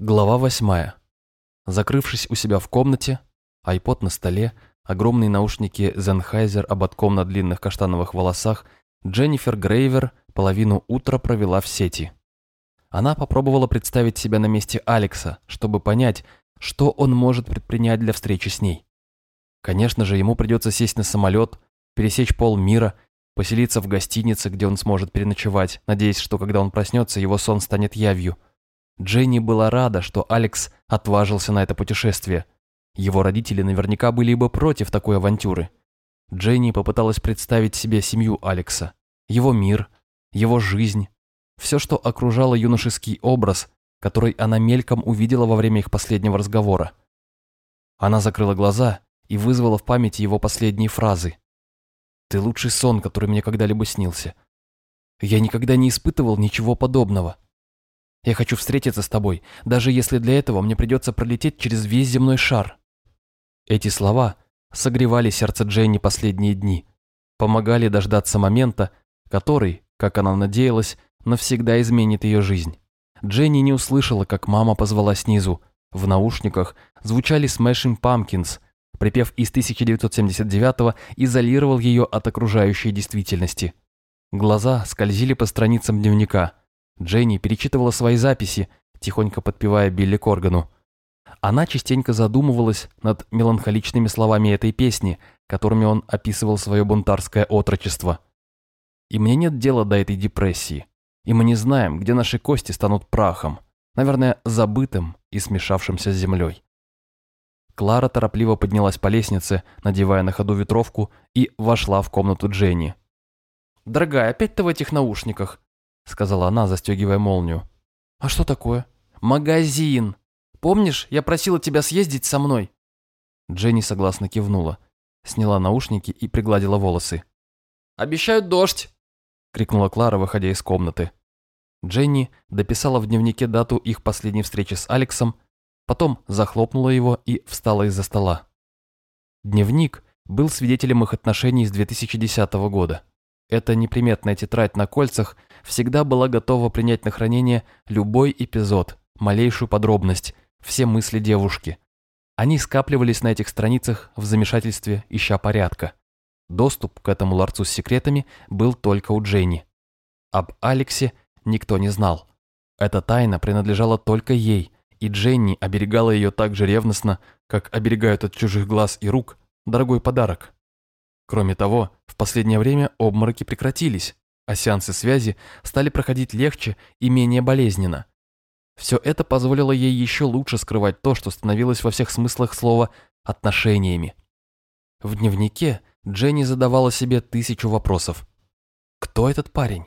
Глава восьмая. Закрывшись у себя в комнате, айпод на столе, огромные наушники Sennheiser ободком на длинных каштановых волосах, Дженнифер Грейвер половину утра провела в сети. Она попробовала представить себя на месте Алекса, чтобы понять, что он может предпринять для встречи с ней. Конечно же, ему придется сесть на самолет, пересечь полмира, поселиться в гостинице, где он сможет переночевать, надеясь, что когда он проснется, его сон станет явью – Дженни была рада, что Алекс отважился на это путешествие. Его родители наверняка были бы против такой авантюры. Дженни попыталась представить себе семью Алекса, его мир, его жизнь, все, что окружало юношеский образ, который она мельком увидела во время их последнего разговора. Она закрыла глаза и вызвала в памяти его последние фразы. «Ты лучший сон, который мне когда-либо снился. Я никогда не испытывал ничего подобного. Я хочу встретиться с тобой, даже если для этого мне придется пролететь через весь земной шар». Эти слова согревали сердце Дженни последние дни, помогали дождаться момента, который, как она надеялась, навсегда изменит ее жизнь. Дженни не услышала, как мама позвала снизу. В наушниках звучали Smashing Pumpkins. Припев из 1979-го изолировал ее от окружающей действительности. Глаза скользили по страницам дневника. Дженни перечитывала свои записи, тихонько подпевая Билли Коргану. Она частенько задумывалась над меланхоличными словами этой песни, которыми он описывал свое бунтарское отрочество. «И мне нет дела до этой депрессии, и мы не знаем, где наши кости станут прахом, наверное, забытым и смешавшимся с землей». Клара торопливо поднялась по лестнице, надевая на ходу ветровку, и вошла в комнату Дженни. «Дорогая, опять ты в этих наушниках?» Сказала она, застегивая молнию. «А что такое?» «Магазин! Помнишь, я просила тебя съездить со мной?» Дженни согласно кивнула, сняла наушники и пригладила волосы. «Обещают дождь!» — крикнула Клара, выходя из комнаты. Дженни дописала в дневнике дату их последней встречи с Алексом, потом захлопнула его и встала из-за стола. Дневник был свидетелем их отношений с 2010 года. Эта неприметная тетрадь на кольцах всегда была готова принять на хранение любой эпизод, малейшую подробность, все мысли девушки. Они скапливались на этих страницах в замешательстве, ища порядка. Доступ к этому ларцу с секретами был только у Дженни. Об Алексе никто не знал. Эта тайна принадлежала только ей, и Дженни оберегала ее так же ревностно, как оберегают от чужих глаз и рук дорогой подарок. Кроме того, последнее время обмороки прекратились, а сеансы связи стали проходить легче и менее болезненно. Все это позволило ей еще лучше скрывать то, что становилось во всех смыслах слова «отношениями». В дневнике Дженни задавала себе тысячу вопросов. Кто этот парень?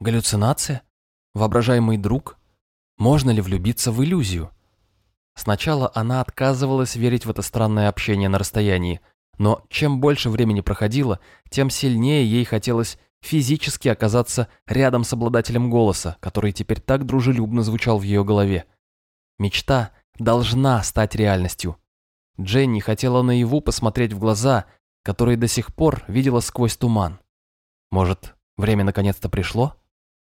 Галлюцинация? Воображаемый друг? Можно ли влюбиться в иллюзию? Сначала она отказывалась верить в это странное общение на расстоянии, но чем больше времени проходило, тем сильнее ей хотелось физически оказаться рядом с обладателем голоса, который теперь так дружелюбно звучал в ее голове. Мечта должна стать реальностью. Дженни хотела наяву посмотреть в глаза, которые до сих пор видела сквозь туман. Может, время наконец-то пришло?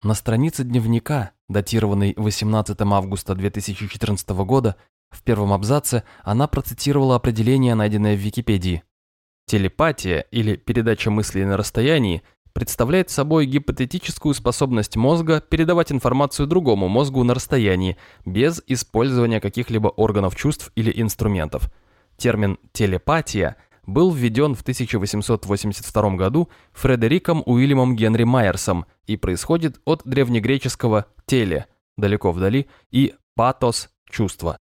На странице дневника, датированной 18 августа 2014 года, в первом абзаце она процитировала определение, найденное в Википедии. Телепатия или передача мыслей на расстоянии представляет собой гипотетическую способность мозга передавать информацию другому мозгу на расстоянии, без использования каких-либо органов чувств или инструментов. Термин «телепатия» был введен в 1882 году Фредериком Уильямом Генри Майерсом и происходит от древнегреческого «теле» – далеко вдали, и «патос» – чувство.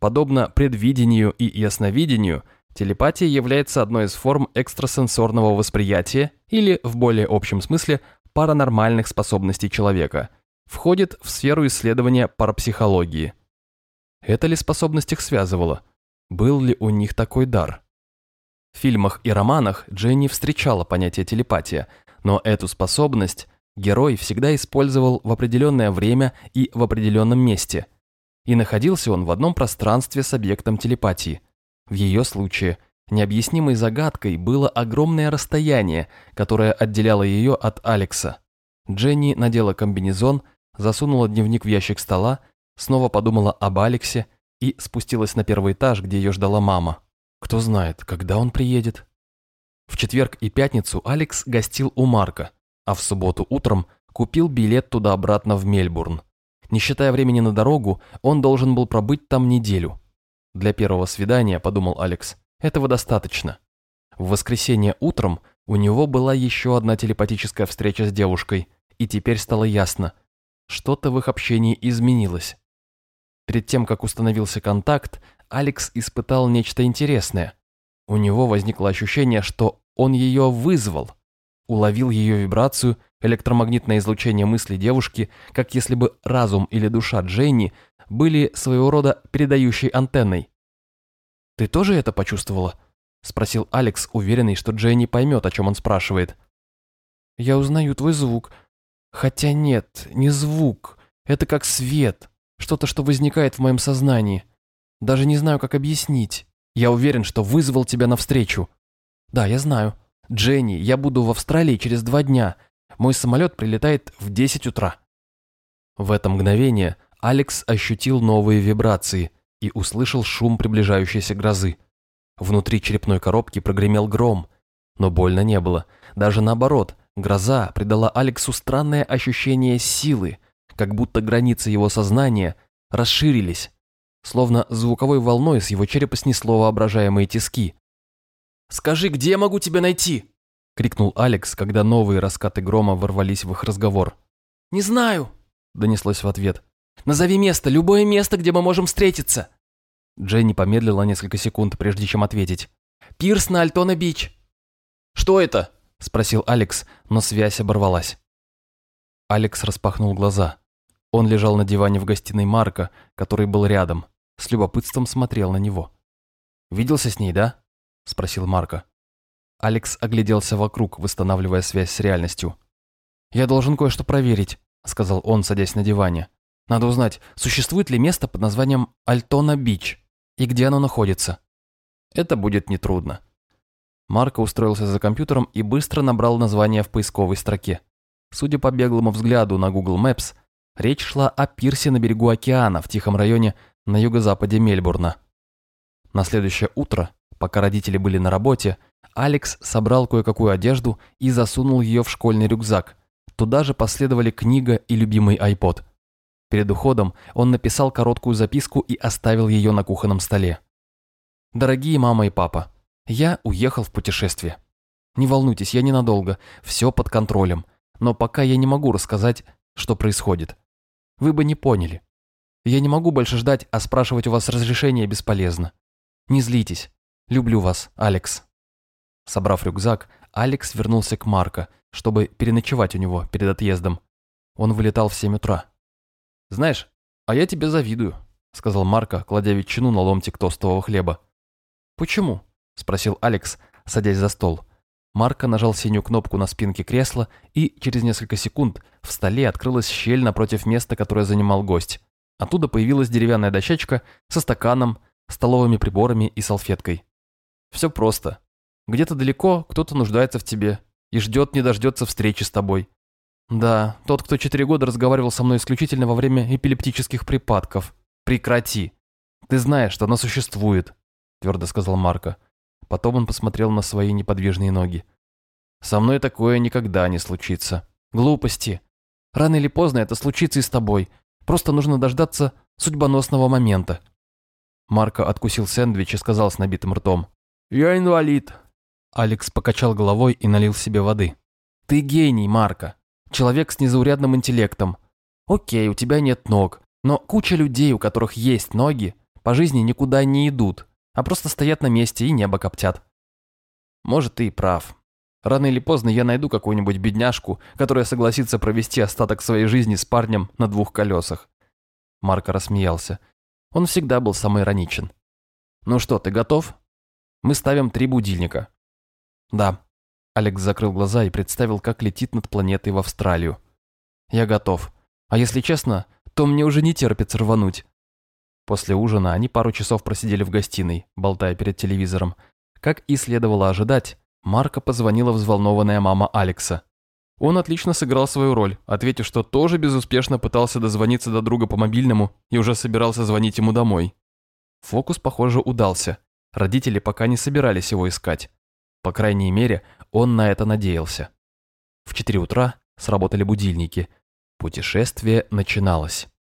Подобно предвидению и ясновидению – Телепатия является одной из форм экстрасенсорного восприятия или, в более общем смысле, паранормальных способностей человека. Входит в сферу исследования парапсихологии. Это ли способность их связывала? Был ли у них такой дар? В фильмах и романах Дженни встречала понятие телепатия, но эту способность герой всегда использовал в определенное время и в определенном месте. И находился он в одном пространстве с объектом телепатии. В ее случае необъяснимой загадкой было огромное расстояние, которое отделяло ее от Алекса. Дженни надела комбинезон, засунула дневник в ящик стола снова подумала об Алексе и спустилась на первый этаж, где ее ждала мама. Кто знает, когда он приедет. В четверг и пятницу Алекс гостил у Марка, а в субботу утром купил билет туда-обратно в Мельбурн. Не считая времени на дорогу, он должен был пробыть там неделю. Для первого свидания, подумал Алекс, этого достаточно. В воскресенье утром у него была еще одна телепатическая встреча с девушкой, и теперь стало ясно, что-то в их общении изменилось. Перед тем, как установился контакт, Алекс испытал нечто интересное. У него возникло ощущение, что он ее вызвал, уловил ее вибрацию, электромагнитное излучение мысли девушки, как если бы разум или душа Дженни были своего рода передающей антенной. «Ты тоже это почувствовала?» – спросил Алекс, уверенный, что Дженни поймет, о чем он спрашивает. «Я узнаю твой звук. Хотя нет, не звук. Это как свет, что-то, что возникает в моем сознании. Даже не знаю, как объяснить. Я уверен, что вызвал тебя навстречу. Да, я знаю. Дженни, я буду в Австралии через два дня. Мой самолет прилетает в 10 утра. В это мгновение Алекс ощутил новые вибрации и услышал шум приближающейся грозы. Внутри черепной коробки прогремел гром, но больно не было. Даже наоборот, гроза придала Алексу странное ощущение силы, как будто границы его сознания расширились, словно звуковой волной с его черепа снесло воображаемые тиски. «Скажи, где я могу тебя найти?» — крикнул Алекс, когда новые раскаты грома ворвались в их разговор. «Не знаю», — донеслось в ответ. «Назови место, любое место, где мы можем встретиться». Дженни помедлила несколько секунд, прежде чем ответить. «Пирс на Альтона-Бич». «Что это?» – спросил Алекс, но связь оборвалась. Алекс распахнул глаза. Он лежал на диване в гостиной Марка, который был рядом, с любопытством смотрел на него. «Виделся с ней, да?» – спросил Марка. Алекс огляделся вокруг, восстанавливая связь с реальностью. «Я должен кое-что проверить», – сказал он, садясь на диване. «Надо узнать, существует ли место под названием Альтона-Бич и где оно находится». «Это будет нетрудно». Марко устроился за компьютером и быстро набрал название в поисковой строке. Судя по беглому взгляду на Google Maps, Речь шла о пирсе на берегу океана в тихом районе на юго-западе Мельбурна. На следующее утро, пока родители были на работе, Алекс собрал кое-какую одежду и засунул ее в школьный рюкзак. Туда же последовали книга и любимый iPod. Перед уходом он написал короткую записку и оставил ее на кухонном столе. «Дорогие мама и папа, я уехал в путешествие. Не волнуйтесь, я ненадолго, все под контролем, но пока я не могу рассказать, что происходит вы бы не поняли. Я не могу больше ждать, а спрашивать у вас разрешения бесполезно. Не злитесь. Люблю вас, Алекс». Собрав рюкзак, Алекс вернулся к Марко, чтобы переночевать у него перед отъездом. Он вылетал в семь утра. «Знаешь, а я тебе завидую», — сказал Марко, кладя ветчину на ломтик тостового хлеба. «Почему?» — спросил Алекс, садясь за стол. Марко нажал синюю кнопку на спинке кресла, и через несколько секунд в столе открылась щель напротив места, которое занимал гость. Оттуда появилась деревянная дощечка со стаканом, столовыми приборами и салфеткой. Все просто. Где-то далеко кто-то нуждается в тебе и ждет не дождется встречи с тобой. Да, тот, кто четыре года разговаривал со мной исключительно во время эпилептических припадков. Прекрати. Ты знаешь, что она существует, твердо сказал Марко. Потом он посмотрел на свои неподвижные ноги. «Со мной такое никогда не случится. Глупости. Рано или поздно это случится и с тобой. Просто нужно дождаться судьбоносного момента». Марко откусил сэндвич и сказал с набитым ртом. «Я инвалид». Алекс покачал головой и налил себе воды. «Ты гений, Марко. Человек с незаурядным интеллектом. Окей, у тебя нет ног, но куча людей, у которых есть ноги, по жизни никуда не идут а просто стоят на месте и небо коптят. Может, ты и прав. Рано или поздно я найду какую-нибудь бедняжку, которая согласится провести остаток своей жизни с парнем на двух колесах. Марко рассмеялся. Он всегда был самоироничен. «Ну что, ты готов? Мы ставим три будильника». «Да». Алекс закрыл глаза и представил, как летит над планетой в Австралию. «Я готов. А если честно, то мне уже не терпится рвануть». После ужина они пару часов просидели в гостиной, болтая перед телевизором. Как и следовало ожидать, Марка позвонила взволнованная мама Алекса. Он отлично сыграл свою роль, ответив, что тоже безуспешно пытался дозвониться до друга по мобильному и уже собирался звонить ему домой. Фокус, похоже, удался. Родители пока не собирались его искать. По крайней мере, он на это надеялся. В 4 утра сработали будильники. Путешествие начиналось.